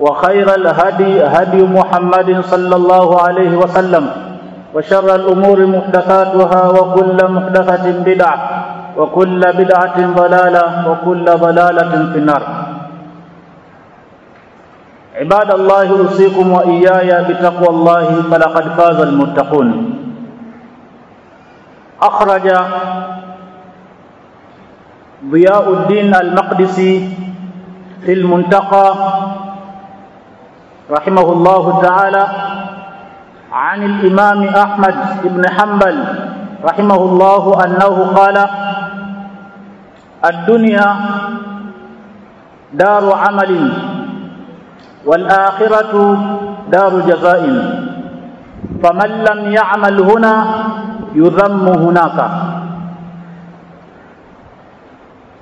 وخير الهدي هدي محمد صلى الله عليه وسلم وشر الأمور محدثاتها وكل محدثة بدعة وكل بدعة ضلالة وكل ضلالة في النار. عباد الله أوصيكم وإياي بتقوى الله فلقد فاز المتقون. أخرج ضياء الدين المقدسي في المنتقى رحمه الله تعالى عن الإمام أحمد بن حنبل رحمه الله أنه قال الدنيا دار عمل والآخرة دار جزاء فمن لم يعمل هنا يذم هناك.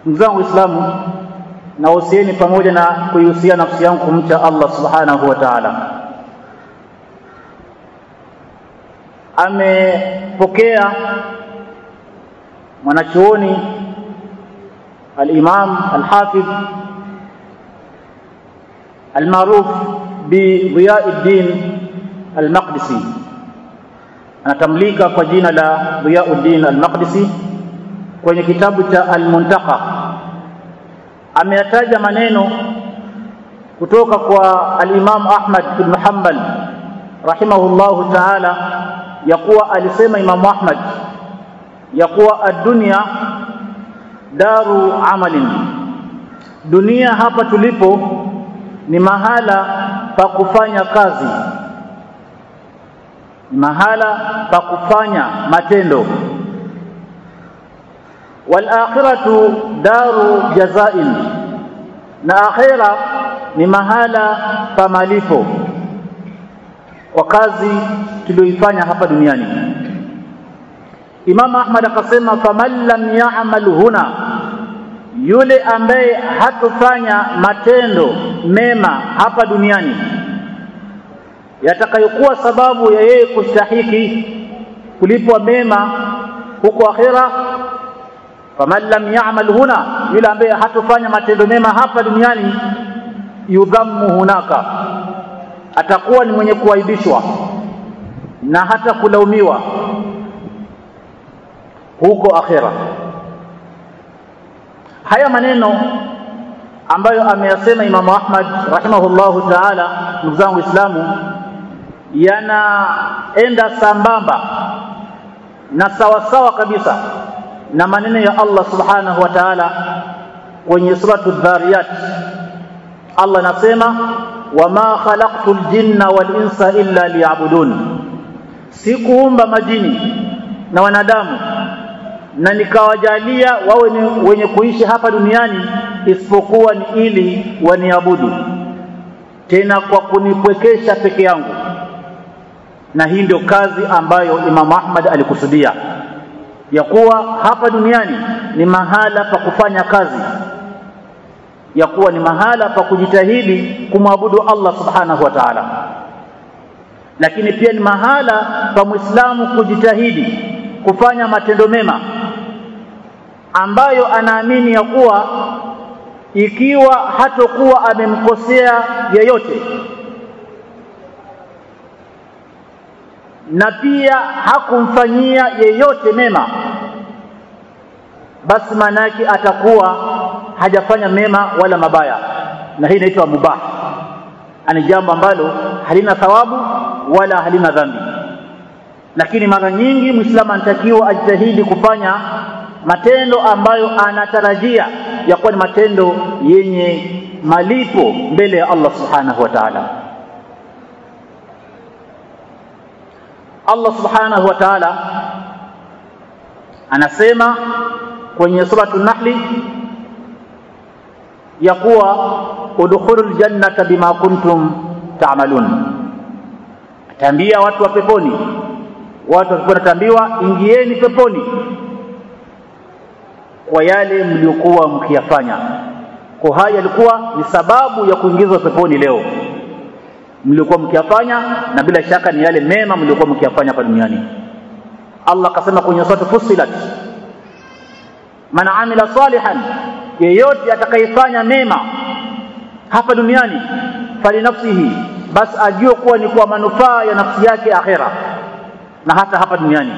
Mzangu Uislamu nahusieni pamoja na kuihusia nafsi yangu kumcha Allah subhanahu wa ta'ala. Amepokea mwanachuoni al-Imam al-Hafidh al-maruf bi Diyauddin al-Maqdisi, anatamlika kwa jina la Diyauddin al-Maqdisi kwenye kitabu cha Al-Muntaqa ameyataja maneno kutoka kwa al-Imam Ahmad ibn Hanbal rahimahullahu ta'ala ya kuwa alisema Imam Ahmad ya kuwa ad-dunya daru amalin. Dunia hapa tulipo ni mahala pa kufanya kazi mahala pa kufanya matendo walakhiratu daru jazain. Na akhira ni mahala pa malipo kwa kazi tuliyoifanya hapa duniani. Imam Ahmad akasema faman lam ya'mal huna yule ambaye hatofanya matendo mema hapa duniani yatakayokuwa sababu ya yeye kustahiki kulipwa mema huko akhira faman lam ya'mal huna yule ambaye hatofanya matendo mema hapa duniani yudhammu hunaka. Atakuwa ni mwenye kuaibishwa na hata kulaumiwa huko akhera. Haya maneno ambayo ameyasema Imamu Ahmad rahimahullahu ta'ala ndugu zangu Waislamu yanaenda sambamba na sawasawa kabisa na maneno ya Allah subhanahu wa ta'ala kwenye suratu dhariyat. Allah anasema wama khalaqtul jinna wal insa illa liya'budun. Sikuumba majini na wanadamu na nikawajalia wawe ni wenye kuishi hapa duniani isipokuwa ni ili waniabudu. Tena kwa kunipwekesha peke yangu. Na hii ndio kazi ambayo Imam Ahmad alikusudia ya kuwa hapa duniani ni mahala pa kufanya kazi. Ya kuwa ni mahala pa kujitahidi kumwabudu Allah subhanahu wa ta'ala. Lakini pia ni mahala pa Muislamu kujitahidi kufanya matendo mema ambayo anaamini ya kuwa ikiwa hatokuwa amemkosea yeyote na pia hakumfanyia yeyote mema basi maana yake atakuwa hajafanya mema wala mabaya. Na hii inaitwa mubah. Ani jambo ambalo halina thawabu wala halina dhambi. Lakini mara nyingi muislamu anatakiwa ajitahidi kufanya matendo ambayo anatarajia ya kuwa ni matendo yenye malipo mbele ya Allah subhanahu wa ta'ala Allah subhanahu wa ta'ala anasema kwenye suratu nahli ya kuwa udkhulul jannata bima kuntum ta'malun. Atambia watu wa peponi. Watu wa peponi tambiwa ingieni peponi kwa yale mliokuwa mkiyafanya. Kwa haya yalikuwa ni sababu ya kuingizwa peponi leo mliokuwa mkiyafanya na bila shaka ni yale mema mliokuwa mkiyafanya hapa duniani. Allah akasema kwenye sura Fussilat man amila salihan yeyote atakayefanya mema hapa duniani fali nafsihi bas ajue kuwa ni kwa manufaa ya nafsi yake akhera na hata hapa duniani.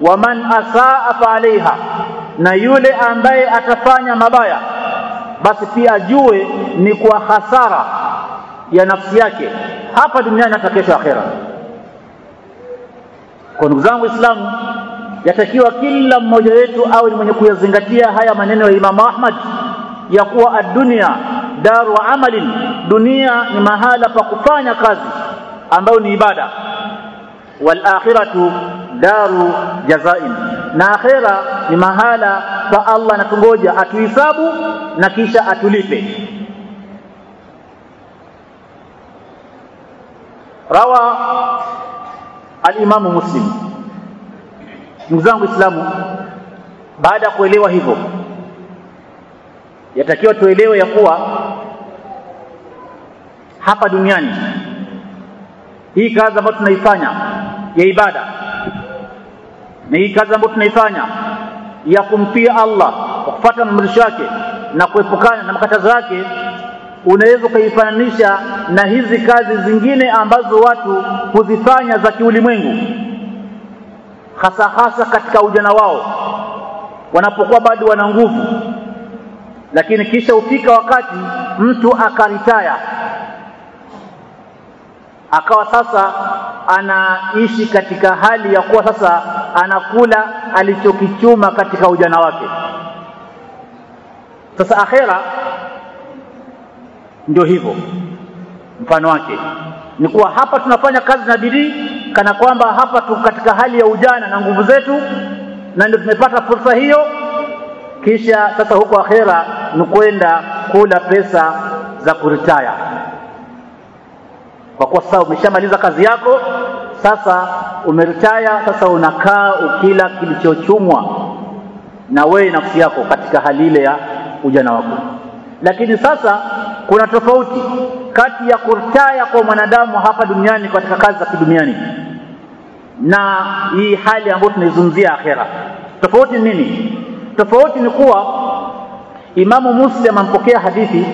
Wa man asaa fa alaiha na yule ambaye atafanya mabaya basi pia ajue ni kwa hasara ya nafsi yake hapa duniani hata kesho akhera. Kwa ndugu zangu waislamu yatakiwa kila mmoja wetu awe ni mwenye kuyazingatia haya maneno ya Imamu Ahmad ya kuwa ad-dunya daru amalin dunia ni mahala pa kufanya kazi ambayo ni ibada. Wal akhiratu daru jazain na akhera ni mahala pa Allah anatungoja atuhisabu na kisha atulipe rawa alimamu Muslim. Ndugu zangu Islamu baada ya kuelewa hivyo yatakiwa tuelewe ya kuwa hapa duniani hii kazi ambayo tunaifanya ya ibada na hii kazi ambayo tunaifanya ya kumtii Allah kwa kufuata amri yake na kuepukana na makatazo yake unaweza ukaifananisha na hizi kazi zingine ambazo watu huzifanya za kiulimwengu. Hasa hasa katika ujana wao wanapokuwa bado wana nguvu. Lakini kisha ufika wakati mtu akaritaya. Akawa sasa anaishi katika hali ya kuwa sasa anakula alichokichuma katika ujana wake. Sasa akhera ndio hivyo. Mfano wake. Ni kuwa hapa tunafanya kazi na bidii kana kwamba hapa tu katika hali ya ujana na nguvu zetu na ndio tumepata fursa hiyo. Kisha sasa huko akhera ni kwenda kula pesa za kuritaya. Kwa kuwa sasa umeshamaliza kazi yako sasa umeritaya sasa unakaa ukila kilichochumwa na wewe nafsi yako katika hali ile ya ujana wako lakini sasa kuna tofauti kati ya kurtaya kwa mwanadamu hapa duniani katika kazi za kiduniani na hii hali ambayo tunaizungumzia akhera. Tofauti ni nini? Tofauti ni kuwa imamu muslim ampokea hadithi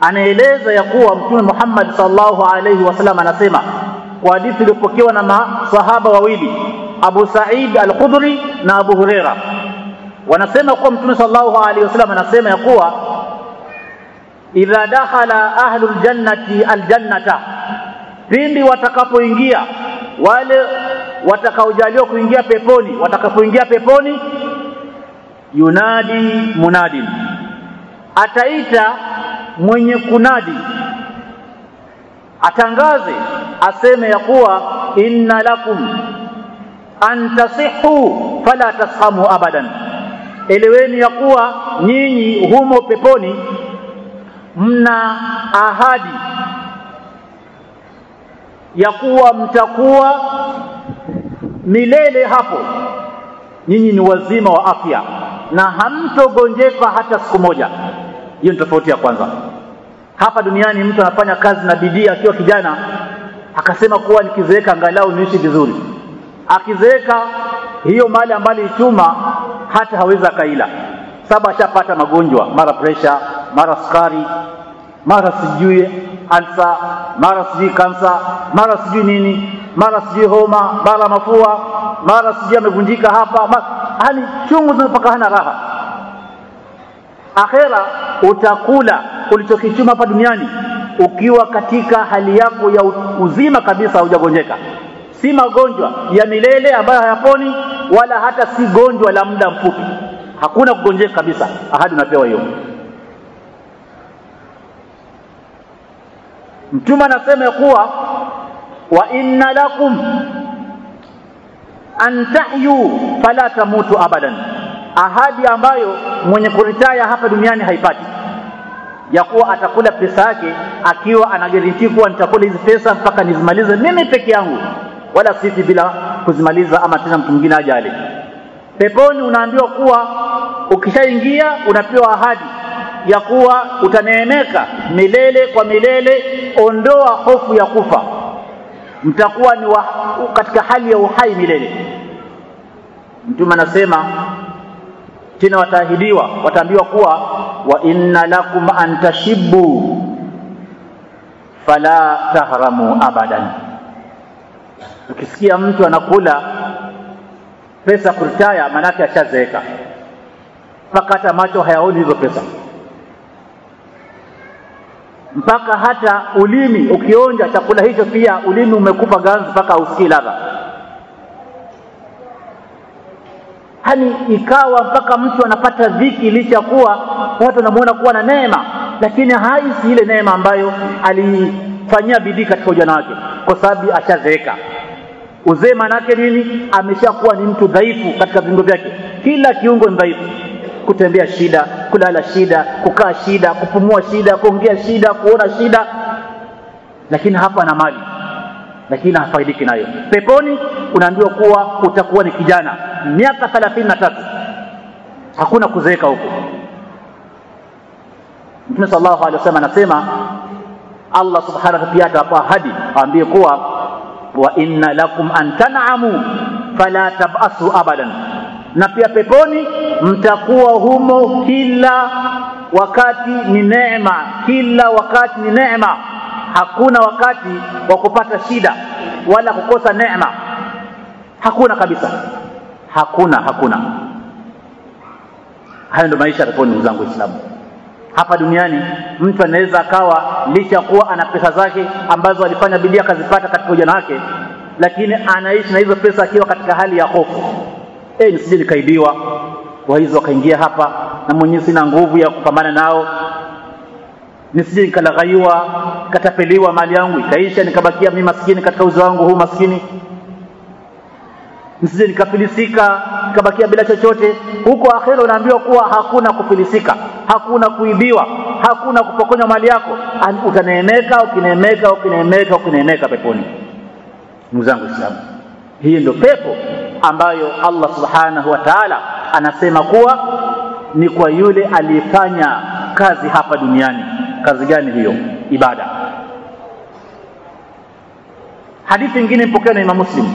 anaeleza ya kuwa mtume Muhammad sallallahu alaihi wasallam anasema kwa hadithi iliyopokewa na masahaba wawili Abu Sa'id al-Khudri na Abu Huraira. Wanasema kuwa mtume sallallahu alaihi wasallam anasema ya kuwa idha dakhala ahlul jannati aljannata. Pindi watakapoingia wale watakaojaliwa kuingia peponi watakapoingia peponi yunadi munadin. Ataita mwenye kunadi. Atangaze aseme ya kuwa inna lakum an tasihu fala tashamu abadan. Eleweni ya kuwa nyinyi humo peponi mna ahadi ya kuwa mtakuwa milele hapo. Nyinyi ni wazima wa afya na hamtogonjeka hata siku moja. Hiyo ni tofauti ya kwanza. Hapa duniani mtu anafanya kazi na bidii akiwa kijana akasema kuwa nikizeeka angalau niishi vizuri. Akizeeka hiyo mali ambayo ichuma hata hawezi akaila. Saba ashapata magonjwa mara presha mara sukari mara sijui alsa mara sijui kansa mara sijui nini mara sijui homa mara mafua mara sijui amevunjika hapa yaani chungu zinapaka hana raha. Akhera utakula ulichokichuma hapa duniani ukiwa katika hali yako ya uzima kabisa haujagonjeka. Si magonjwa ya milele ambayo hayaponi wala hata si gonjwa la muda mfupi. Hakuna kugonjeka kabisa ahadi unapewa hiyo mtume anasema kuwa wa inna lakum an tahyu fala tamutu abadan. Ahadi ambayo mwenye kuritaya hapa duniani haipati. Ya kuwa atakula pesa yake akiwa anagaranti kuwa nitakula hizi pesa mpaka nizimalize mimi peke yangu. Wala sisi bila kuzimaliza ama tena mtu mwingine aje ale. Peponi unaambiwa kuwa ukishaingia unapewa ahadi ya kuwa utaneemeka milele kwa milele ondoa hofu ya kufa. Mtakuwa ni wa, katika hali ya uhai milele. Mtume anasema tena wataahidiwa wataambiwa kuwa wa inna lakum an tashibbu fala tahramu abadan. Ukisikia mtu anakula pesa kurtaya maanake ashazeeka. Mpaka hata macho hayaoni hizo pesa mpaka hata ulimi ukionja chakula hicho pia ulimi umekupa ganzi mpaka hausikii ladha. Hani ikawa mpaka mtu anapata dhiki licha kuwa watu wanamuona kuwa na neema lakini haisi ile neema ambayo alifanyia bidii katika ujana wake kwa sababu ashazeeka. Uzee manake nini? Ameshakuwa ni mtu dhaifu katika viungo vyake. Kila kiungo ni dhaifu kutembea shida kulala shida kukaa shida kupumua shida kuongea shida kuona shida. Lakini hapa na mali lakini hafaidiki nayo. Peponi unaambiwa kuwa utakuwa ni kijana miaka thelathini na tatu. Hakuna kuzeeka huko. Mtume sallallahu alaihi wasallam anasema allah subhanahu pia atawapa ahadi aambie kuwa wa inna lakum an tan'amu fala tabasu abadan. Na pia peponi mtakuwa humo kila wakati ni neema kila wakati ni neema. Hakuna wakati wa kupata shida wala kukosa neema. Hakuna kabisa. Hakuna hakuna. Hayo ndio maisha ya peponi ndugu zangu waislamu. Hapa duniani mtu anaweza akawa licha kuwa ana pesa zake ambazo alifanya bidii akazipata katika ujana wake lakini anaishi na hizo pesa akiwa katika hali ya hofu. Eh nisije nikaibiwa waizi wakaingia hapa na mwenyewe sina nguvu ya kupambana nao. Nisije nikalaghaiwa katapeliwa mali yangu ikaisha nikabakia mimi maskini katika uzo wangu huu maskini. Nisije nikafilisika nikabakia bila chochote. Huko akhera unaambiwa kuwa hakuna kufilisika hakuna kuibiwa hakuna kupokonywa mali yako. Utaneemeka ukineemeka ukineemeka ukineemeka peponi. Ndugu zangu waislamu hii ndio pepo ambayo Allah subhanahu wa ta'ala anasema kuwa ni kwa yule aliyefanya kazi hapa duniani. Kazi gani hiyo? Ibada. Hadithi nyingine ipokewa na Imam Muslim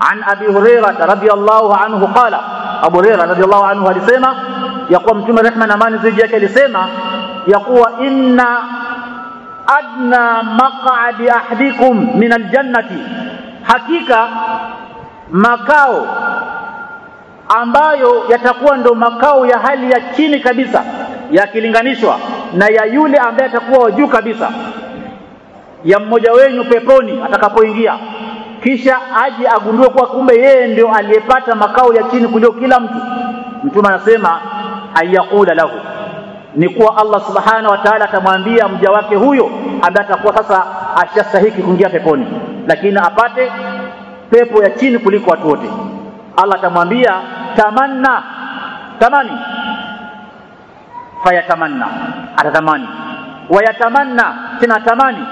an Abi Hurairah radhiyallahu anhu qala, Abu Hurairah radhiyallahu anhu alisema ya kuwa Mtume rehma na amani zije yake alisema ya kuwa inna adna maq'ad ahdikum min aljannati, hakika makao ambayo yatakuwa ndo makao ya hali ya chini kabisa yakilinganishwa na ya yule ambaye atakuwa wa juu kabisa ya mmoja wenyu peponi atakapoingia. Kisha aje agundue kuwa kumbe yeye ndio aliyepata makao ya chini kuliko kila mtu. Mtume anasema ayaqula lahu. Ni kuwa Allah subhanahu wa ta'ala atamwambia mja wake huyo ambaye atakuwa sasa ashastahiki kuingia peponi lakini apate pepo ya chini kuliko watu wote. Allah atamwambia تمنى تمني فيتمنى اتتمنى ويتمنى تنتمني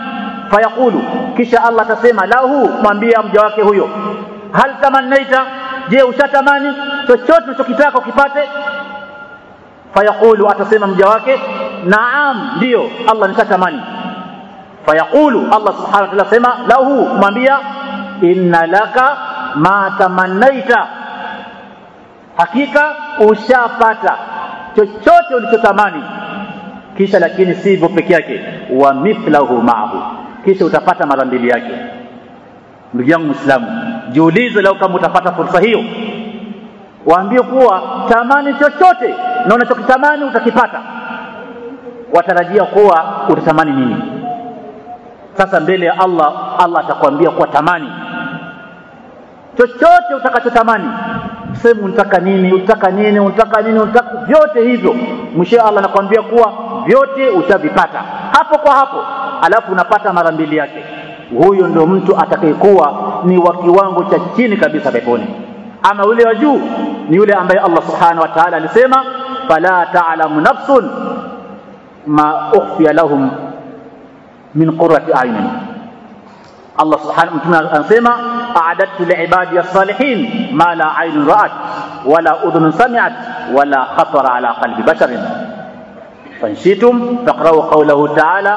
فيقول كش الله تسمى له مambia mjawake huyo. هل تمنيت je ushatamani? Chochote unachokitaka ukipate. فيقول اتسمى مجاوake نعم ndio الله nitatamani فيقول الله سبحانه وتعالى سما له مambia ان لك ما تمنيت hakika ushapata chochote ulichotamani. Kisha lakini si hivyo peke yake wa mithlahu ma'ahu. Kisha utapata mara mbili yake. Ndugu yangu muislamu jiulize leo kama utapata fursa hiyo. Waambie kuwa tamani chochote na unachokitamani utakipata. Watarajia kuwa utatamani nini? Sasa mbele ya Allah Allah atakwambia kuwa tamani. Chochote utakachotamani sema unataka nini unataka nini unataka nini unataka vyote hivyo. Mwisho Allah anakuambia kuwa vyote utavipata. Hapo kwa hapo. Alafu unapata mara mbili yake. Huyo ndio mtu atakayekuwa ni wa kiwango cha chini kabisa peponi. Ama yule wa juu ni yule ambaye Allah subhanahu wa ta'ala alisema fala ta'lamu nafsun ma ukhfiya lahum min qurrati ayunin. Allah subhanahu mtume anasema a'adattu liibadi as-salihin ma la aynun ra'at wala udhunun sami'at wala khatara ala qalbi basharin fanshitum faqra'u qawlahu ta'ala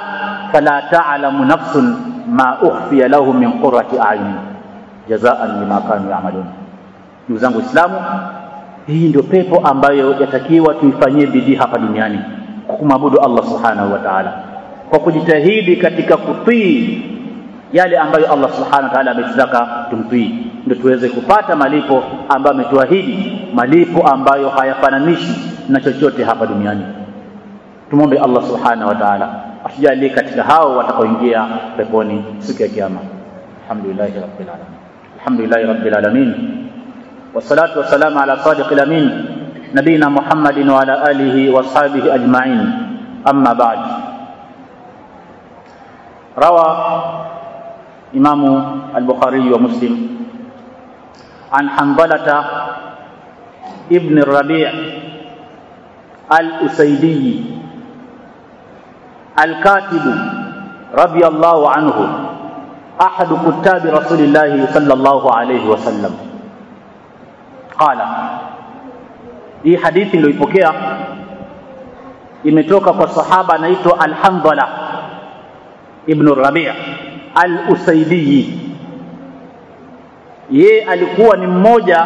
fala ta'lamu nafsun ma ukhfiya lahum min qurrati ayunin jazaan lima kanu ya'malun ndugu zangu Waislamu hii ndio pepo ambayo yatakiwa tuifanyie bidii hapa duniani kwa kumwabudu Allah subhanahu wa ta'ala. Kwa kujitahidi katika kutii yale ambayo Allah subhanahu wa ta'ala ametutaka tumtii, ndio tuweze kupata malipo ambayo ametuahidi, malipo ambayo hayafananishi na chochote hapa duniani. Tumwombe Allah subhanahu wa ta'ala atujalie katika hao watakaoingia peponi siku ya Kiyama. Alhamdulillahi rabbil alamin, alhamdulillah rabbil alamin, wassalatu wassalamu ala sadiqil amin nabina Muhammadin wa ala alihi wa sahbihi ajma'in, amma ba'd. rawa إمام البخاري ومسلم. عن حنظلة ابن الربيع الأسيدي الكاتب رضي الله عنه أحد كتاب رسول الله صلى الله عليه وسلم. qala hii hadithi iliyoipokea imetoka kwa sahaba anaitwa Al-Handhala ibn Rabi' al-Usaidiyi. Yeye alikuwa ni mmoja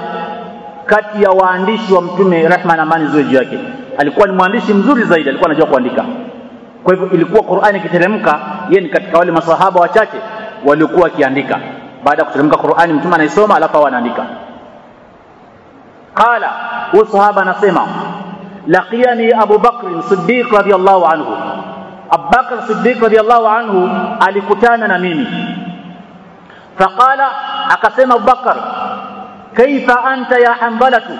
kati ya waandishi wa Mtume, rahma na amani ziwe juu yake. Alikuwa ni mwandishi mzuri zaidi, alikuwa anajua kuandika. Kwa hivyo ilikuwa Qur'ani ikiteremka, ye ni katika wale masahaba wachache waliokuwa wakiandika. Baada ya kuteremka Qur'ani, Mtume anaisoma alafu awa anaandika. Qala, huyu sahaba anasema laqiyani Abu Bakr Siddiq radhiyallahu anhu الصديق رضي الله عنه alikutana na mimi فقال akasema Abu Bakar kaifa anta ya Hanbalatu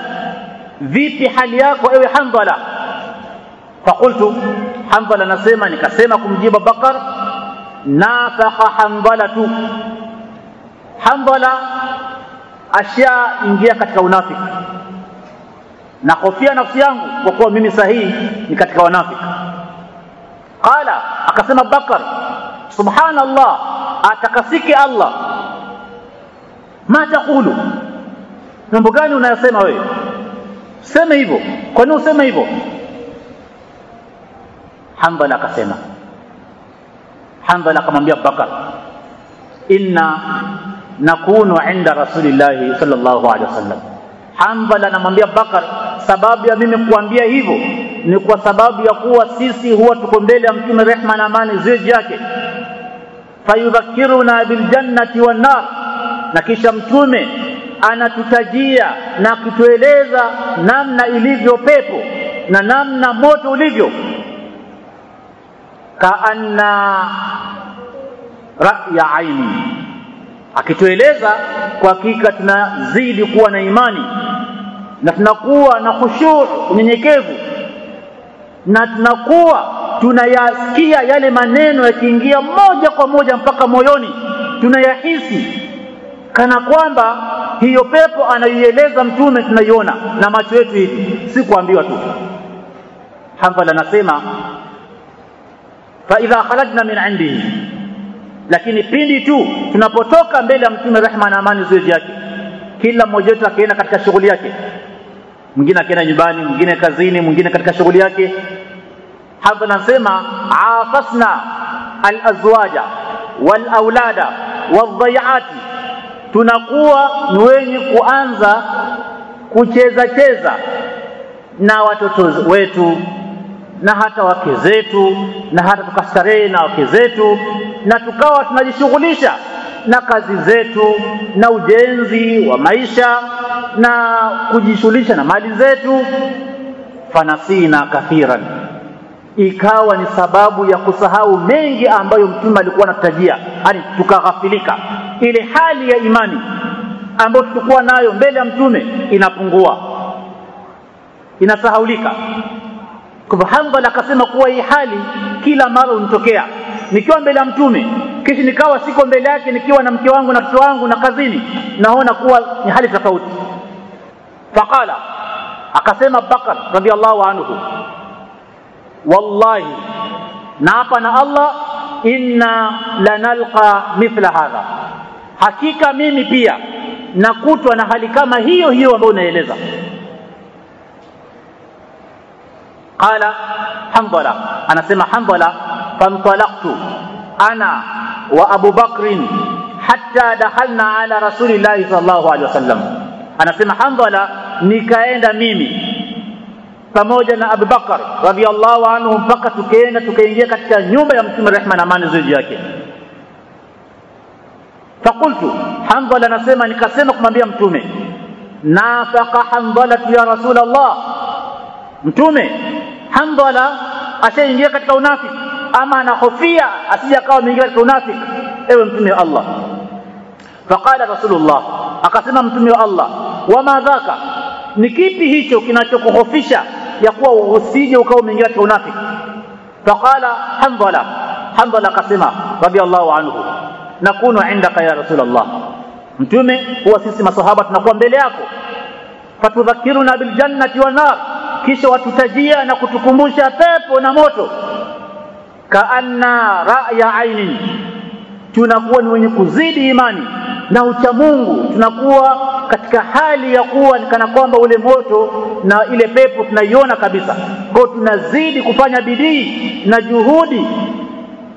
vipi hali yako ewe Hanbala فقلت Hanbala nasema nikasema kumjibu Bakar nafaka Hanbalatu Hanbala ashaingia katika unafiki na hofia nafsi yangu kwa kuwa mimi sahihi ni katika wanafiki akasema bakar subhanallah atakasike allah ma taqulu mambo gani unayosema wewe sema hivyo kwa nini useme hivyo hanbala akasema hanbala akamwambia bakar inna nakunu inda rasulillahi sallallahu alaihi wasallam hanbala anamwambia bakar sababu ya mimi kuambia hivyo ni kwa sababu ya kuwa sisi huwa tuko mbele ya mtume rehma na amani ziwe yake. Fayudhakiruna biljannati wannar na kisha mtume anatutajia na kutueleza namna ilivyo pepo na namna moto ulivyo. Kaanna ra'ya aini akitueleza kwa hakika tunazidi kuwa na imani na tunakuwa na khushu unyenyekevu. Na tunakuwa tunayasikia yale maneno yakiingia moja kwa moja mpaka moyoni. Tunayahisi kana kwamba hiyo pepo anaieleza mtume tunaiona na macho yetu hivi. Si kuambiwa tu. Hanbal anasema fa idha kharajna min indihi lakini pindi tu tunapotoka mbele ya mtume rehma na amani ziwe yake kila mmoja wetu akienda katika shughuli yake mwingine akienda nyumbani mwingine kazini mwingine katika shughuli yake. Hapa nasema afasna alazwaja walaulada wadhayati tunakuwa ni wenye kuanza kucheza cheza na watoto wetu na hata wake zetu na hata tukastarehe na wake zetu na tukawa tunajishughulisha na kazi zetu na ujenzi wa maisha na kujishughulisha na mali zetu fanasina kathiran. Ikawa ni sababu ya kusahau mengi ambayo mtume alikuwa anatajia yani tukaghafilika. Ile hali ya imani ambayo tulikuwa nayo mbele ya mtume inapungua inasahaulika. Kwa Hanbal akasema kuwa hii hali kila mara unitokea nikiwa mbele ya mtume kisha nikawa siko mbele yake nikiwa na mke wangu na mtoto wangu na kazini naona kuwa ni hali tofauti faqala akasema Bakar radhiallahu anhu wallahi na hapa na Allah inna lanalqa mithla hadha hakika mimi pia nakutwa na hali kama hiyo hiyo ambayo unaeleza qala handala anasema handala fantalaqtu ana wa abu bakrin hatta dakhalna ala rasulillahi sallallahu alaihi wasallam anasema handala nikaenda mimi pamoja na Abu Bakar radhiallahu anhu mpaka tukaenda tukaingia katika nyumba ya mtume rehma na amani juu yake fakultu handala anasema nikasema kumwambia mtume nafaqa handalatu ya rasulullah mtume handala ashaingia katika unafiki ama anahofia asije akawa ameingia katika unafiki ewe mtume wa Allah faqala rasulullah akasema mtume wa Allah wama dhaka ni kipi hicho kinachokuhofisha ya kuwa usije ukawa umeingia katika unafiki faqala handala handala akasema radhiallahu anhu nakunu indaka ya rasulullah mtume huwa sisi masahaba tunakuwa mbele yako fatudhakiruna biljannati wan nar kisha watutajia na kutukumbusha pepo na moto kaanna ra'ya ainin tunakuwa ni wenye kuzidi imani na ucha Mungu. Tunakuwa katika hali ya kuwa nikana kwamba ule moto na ile pepo tunaiona kabisa. Kwa tunazidi kufanya bidii na juhudi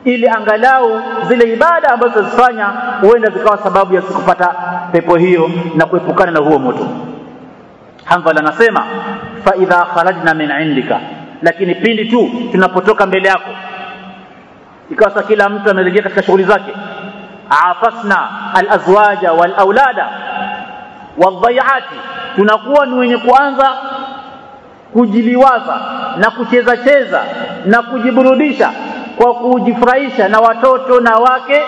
ili angalau zile ibada ambazo tunazifanya huenda zikawa sababu ya kupata pepo hiyo na kuepukana na huo moto. Hanbal anasema fa idha kharajna min indika. Lakini pindi tu tunapotoka mbele yako. Ikawa kila mtu amerejea katika shughuli zake afasna alazwaja walaulada wadhayati tunakuwa ni wenye kuanza kujiliwaza na kucheza cheza na kujiburudisha kwa kujifurahisha na watoto na wake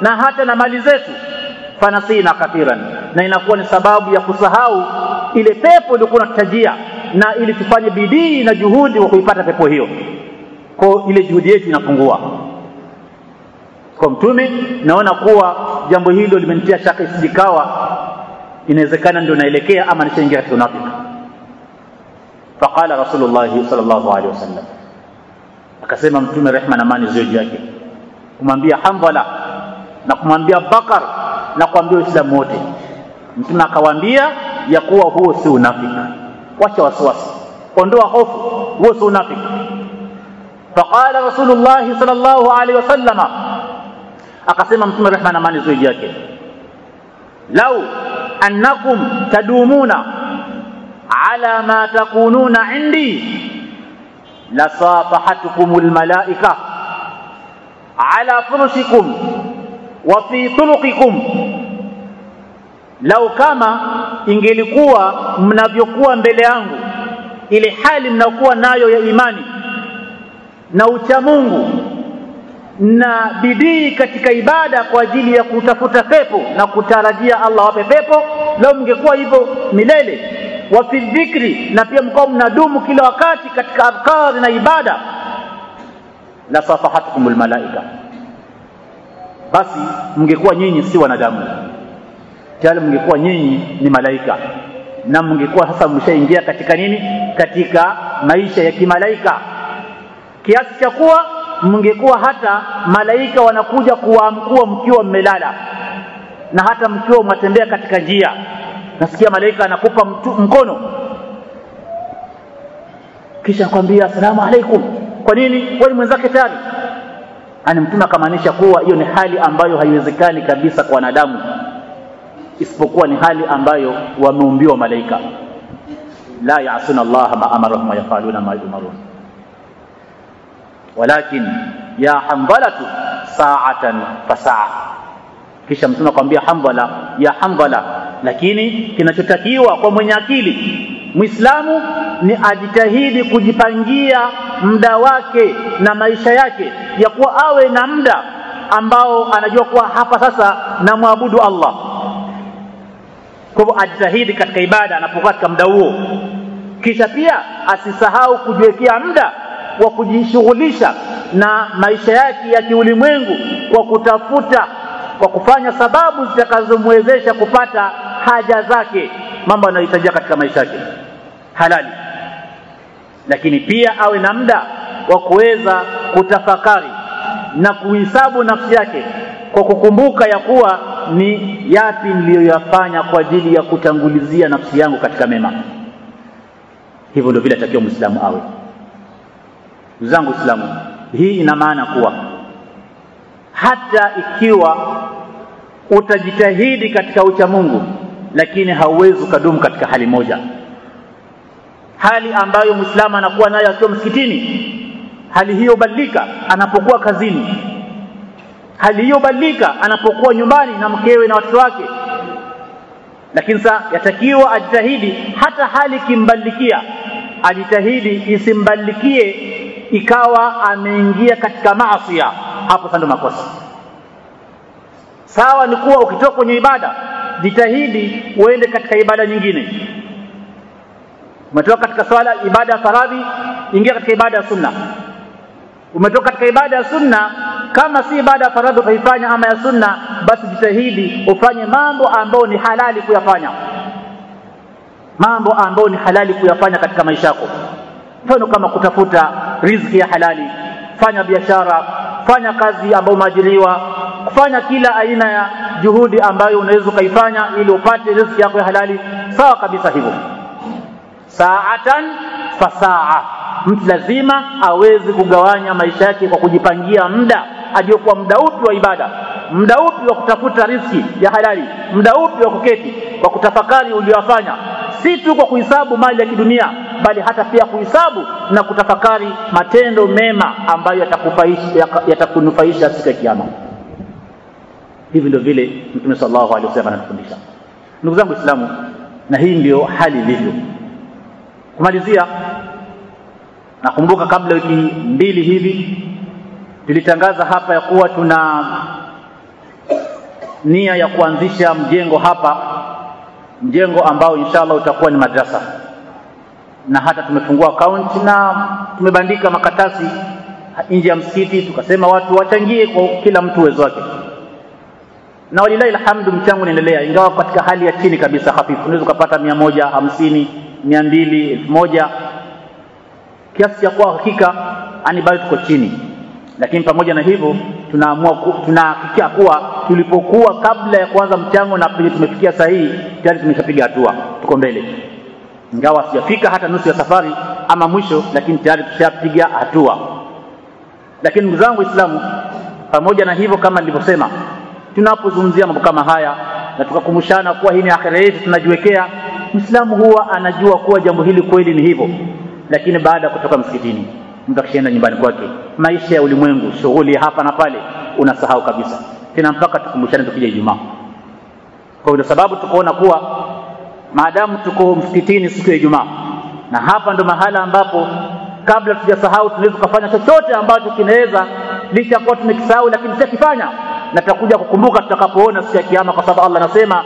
na hata na mali zetu. Fanasina kathiran. Na inakuwa ni sababu ya kusahau ile pepo iliyokuwa tutajia na ili tufanye bidii na juhudi wa kuipata pepo hiyo. Kwa ile juhudi yetu inapungua kwa mtume naona kuwa jambo hilo limenitia shaka isijikawa inawezekana ndio naelekea ama nishaingia katika unafiki. Faqala rasulullah sallallahu alaihi wasallam. Akasema mtume rehma na amani ziwe juu yake. Kumwambia Hamdala na kumwambia Bakar na kuambia Waislamu wote. Mtume akawaambia ya kuwa huo si unafiki. Wacha wasiwasi. Ondoa hofu huo si unafiki. Faqala rasulullah sallallahu alaihi wasallama akasema mtume rehma na amani juu yake. Lau annakum tadumuna ala ma takununa indi lasafahatukum almalaika ala furushikum wa fi turuqikum. Lau kama ingelikuwa mnavyokuwa mbele yangu ile hali mnakuwa nayo ya imani na ucha Mungu na bidii katika ibada kwa ajili ya kutafuta pepo na kutarajia Allah wape pepo. Lau mngekuwa hivyo milele. Wa fi dhikri na pia mkao mnadumu kila wakati katika adhkari na ibada. La safahatukumul malaika basi mngekuwa nyinyi si wanadamu. Tayari mngekuwa nyinyi ni malaika. Na mngekuwa sasa mshaingia katika nini? Katika maisha ya kimalaika. Kiasi cha kuwa mngekuwa hata malaika wanakuja kuwaamkua mkiwa mmelala na hata mkiwa mwatembea katika njia. Nasikia malaika anakupa mtu, mkono. Kisha akwambia asalamu alaikum. Kwa nini? Wewe mwenzake tayari? Ani mtume akamaanisha kuwa hiyo ni hali ambayo haiwezekani kabisa kwa wanadamu isipokuwa ni hali ambayo wameumbiwa malaika. La yaasuna Allah ma amarahum wa yafaluna ma yumarun walakin ya hamdalatu sa'atan fasaa kisha mtume akamwambia hamdala ya hamdala lakini kinachotakiwa kwa mwenye akili Muislamu ni ajitahidi kujipangia muda wake na maisha yake ya kuwa awe na muda ambao anajua kuwa hapa sasa namwabudu Allah. Kwa hivyo ajitahidi katika ibada anapokuwa katika muda huo, kisha pia asisahau kujiwekea muda wa kujishughulisha na maisha yake ya kiulimwengu kwa kutafuta, kwa kufanya sababu zitakazomwezesha kupata haja zake, mambo anayohitajia katika maisha yake halali, lakini pia awe na muda wa kuweza kutafakari na kuhesabu nafsi yake kwa kukumbuka ya kuwa ni yapi niliyoyafanya kwa ajili ya kutangulizia nafsi yangu katika mema. Hivyo ndio vile atakiwa muislamu awe zangu islamu hii ina maana kuwa hata ikiwa utajitahidi katika ucha Mungu, lakini hauwezi ukadumu katika hali moja, hali ambayo Muislamu anakuwa nayo akiwa msikitini. Hali hiyo badilika anapokuwa kazini, hali hiyo badilika anapokuwa nyumbani na mkewe na watoto wake. Lakini sasa yatakiwa ajitahidi, hata hali ikimbadilikia, ajitahidi isimbadilikie ikawa ameingia katika maasi hapo sasa ndio makosa. Sawa ni kuwa ukitoka kwenye ibada jitahidi uende katika ibada nyingine. Umetoka katika swala ibada ya faradhi ingia katika ibada ya sunna. Umetoka katika ibada ya sunna kama si ibada ya faradhi utaifanya ama ya sunna basi jitahidi ufanye mambo ambayo ni halali kuyafanya. Mambo ambayo ni halali kuyafanya katika maisha yako mfano kama kutafuta riziki ya halali fanya biashara fanya kazi ambayo umeajiriwa kufanya kila aina ya juhudi ambayo unaweza ukaifanya ili upate riziki yako ya halali. Sawa kabisa hivyo. Saatan fasaa. Mtu lazima awezi kugawanya maisha yake kwa kujipangia muda. Aliyokuwa muda upi wa ibada muda upi wa kutafuta riziki ya halali muda upi wa kuketi kwa kutafakari uliyofanya si tu kwa kuhesabu mali ya kidunia bali hata pia kuhesabu na kutafakari matendo mema ambayo yatakunufaisha yata siku ya kiyama. Hivi ndio vile mtume sallallahu alaihi wasallam anatufundisha. Ndugu zangu waislamu na hii ndio hali ilivyo. Kumalizia nakumbuka kabla wiki mbili hivi tulitangaza hapa ya kuwa tuna nia ya kuanzisha mjengo hapa mjengo ambao inshallah utakuwa ni madrasa. Na hata tumefungua akaunti na tumebandika makatasi nje ya msikiti tukasema watu wachangie kwa kila mtu uwezo wake. Na walilahi alhamdu mchango unaendelea ingawa katika hali ya chini kabisa hafifu. Unaweza ukapata mia moja hamsini mia mbili elfu moja. Kiasi cha kuwa hakika ani bado tuko chini lakini pamoja na hivyo tunaamua tunahakikia kuwa tulipokuwa kabla ya kuanza mchango na penye tumefikia sahihi tayari tumeshapiga hatua. Tuko mbele. Ingawa sijafika hata nusu ya safari ama mwisho lakini tayari tushapiga hatua. Lakini ndugu zangu waislamu pamoja na hivyo kama nilivyosema tunapozungumzia mambo kama haya na tukakumbushana kuwa hii ni akhira yetu tunajiwekea mwislamu huwa anajua kuwa jambo hili kweli ni hivyo lakini baada ya kutoka msikitini mtu akishaenda nyumbani kwake maisha ya ulimwengu shughuli hapa na pale unasahau kabisa. Tena mpaka tukumbushane tukija ijumaa. Kwa hiyo sababu tukaona kuwa maadamu tuko msikitini siku ya ijumaa na hapa ndo mahala ambapo kabla tujasahau tunaweza kufanya chochote ambacho kinaweza licha ya kuwa tumekisahau lakini tutakifanya na tutakuja kukumbuka tutakapoona siku ya kiyama kwa sababu Allah anasema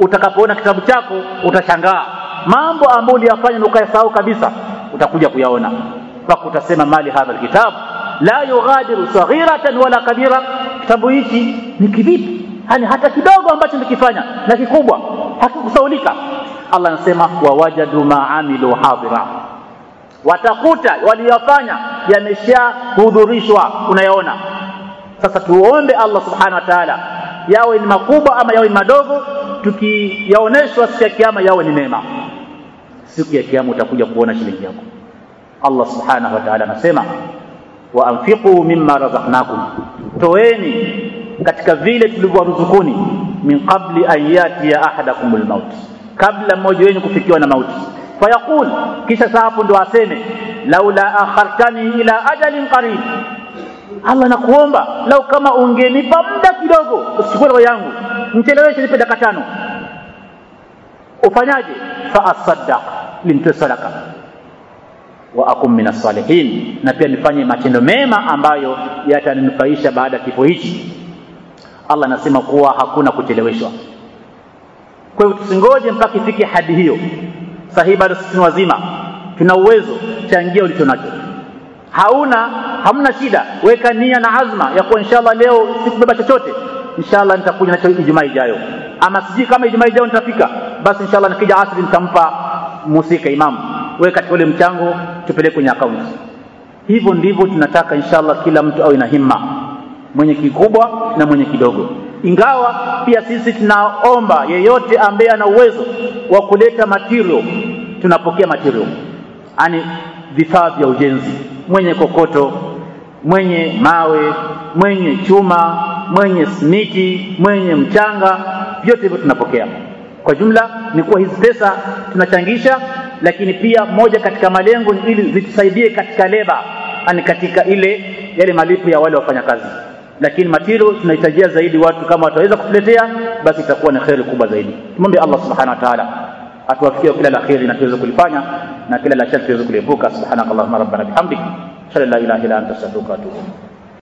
utakapoona kitabu chako utashangaa. Mambo ambayo uliyafanya na ukayasahau kabisa utakuja kuyaona mpaka utasema mali hadha alkitab la yughadiru saghiratan wala kabira. Kitabu hichi ni kivipi? Yani hata kidogo ambacho nikifanya na kikubwa hakikusaulika. Allah anasema wawajadu maamilu hadira watakuta waliyofanya yameshahudhurishwa unayaona. Sasa tuombe Allah subhanahu wa ta'ala yawe ni makubwa ama yawe ni madogo. Tukiyaoneshwa siku ya kiyama yawe ni mema. Siku ya kiyama utakuja kuona shilingi yako Allah subhanahu wa ta'ala anasema wa anfiqu mimma razaqnakum toeni katika vile tulivyoruzukuni min qabli an yatiya ahadakumul maut kabla mmoja wenu kufikiwa na mauti fayaqul kisha saa hapo ndo aseme laula akhartani ila ajalin qarib Allah nakuomba lau kama ungenipa muda kidogo usichukue roho yangu nicheleweshe nipe dakika tano ufanyaje fa asaddaq nimtoe sadaka wa akum min salihin na pia nifanye matendo mema ambayo yataninufaisha baada ya kifo hichi. Allah anasema kuwa hakuna kucheleweshwa. Kwa hiyo tusingoje mpaka ifike hadi hiyo. Sahihi bado sisi wazima. Tuna uwezo changia ulicho nacho. Hauna hamna shida. Weka nia na azma ya kuwa inshallah leo sikubeba chochote. Inshallah nitakuja nacho Ijumaa ijayo. Ama sijui kama Ijumaa ijayo nitafika. Basi inshallah nikija asri nitampa musika imamu weka ule mchango tupeleke kwenye akaunti. hivyo ndivyo tunataka inshallah kila mtu awe na himma. Mwenye kikubwa na mwenye kidogo. Ingawa pia sisi tunaomba yeyote ambaye ana uwezo wa kuleta material tunapokea material. Yani vifaa vya ujenzi. Mwenye kokoto mwenye mawe mwenye chuma mwenye simiti mwenye mchanga vyote hivyo tunapokea. Kwa jumla ni kuwa hizi pesa tunachangisha lakini pia moja katika malengo ni ili zitusaidie katika leba ani katika ile yale malipo ya wale wafanyakazi. Lakini matilo tunahitajia zaidi watu kama wataweza kutuletea basi itakuwa ni kheri kubwa zaidi. Tumombe Allah subhanahu wa ta'ala atuwafikie kila la kheri na tuweze kulifanya na kila la shari tuweze kuliepuka. Subhanakallahumma rabbana bihamdik sallallahu la ilaha illa anta astaghfiruka wa atubu